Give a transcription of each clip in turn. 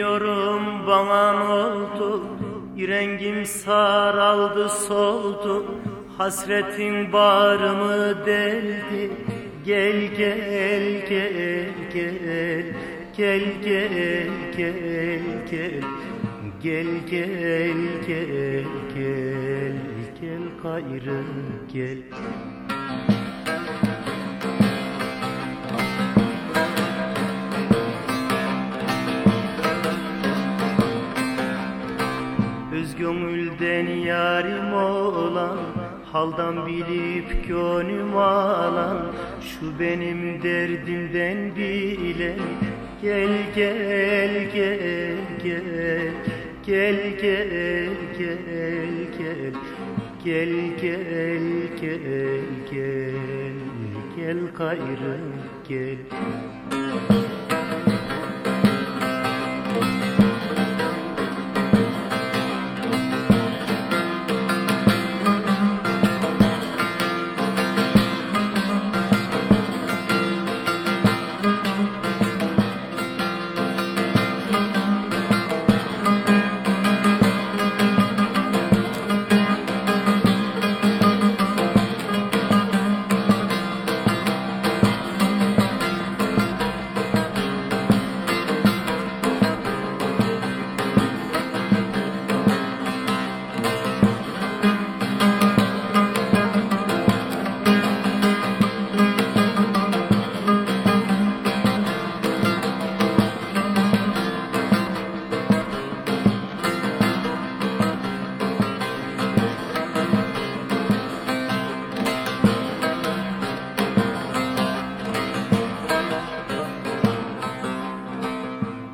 Bilmiyorum bana ne oldu. Rengim saraldı soldu. Hasretin bağrımı deldi? Gel gel gel gel Gel gel gel gel. Gel gel gel gel Gel gayrı gel, gel. Özgömülden yarim olan Haldan bilip gönlüm alan Şu benim derdimden bilen Gel gel gel gel Gel gel gel gel Gel gel gel gel Gel gayrı gel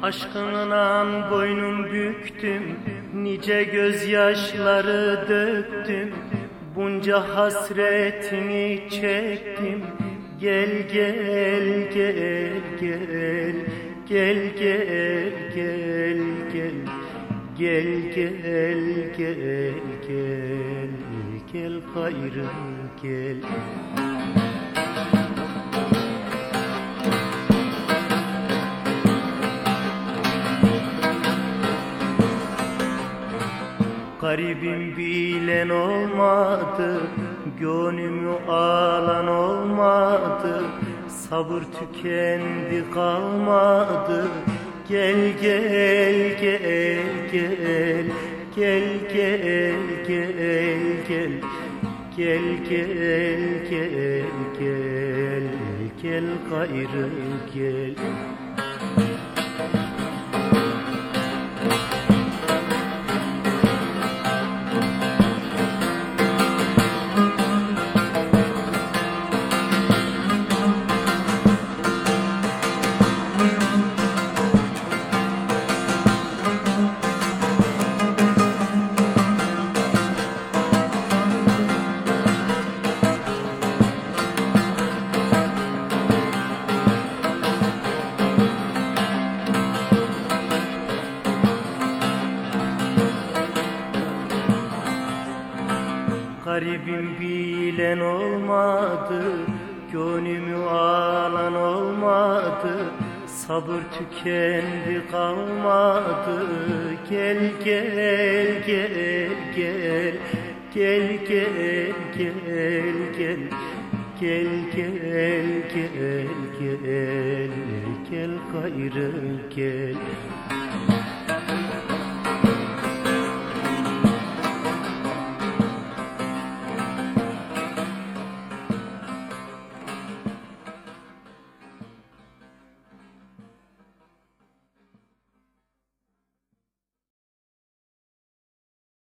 Aşkınla boynum büktüm Nice gözyaşları döktüm Bunca hasretini çektim Gel gel gel gel Gel gel gel gel Gel gel gel gel Gel gayrı gel Garibim bilen olmadı Gönlümü alan olmadı Sabır tükendi kalmadı Gel gel gel gel Gel gel gel gel Gel gel gel gel Gel gayrı gel Garibim bilen olmadı Gönlümü alan olmadı Sabır tükendi kalmadı Gel gel gel gel Gel gel gel gel Gel gel gel gel Gel gayrı gel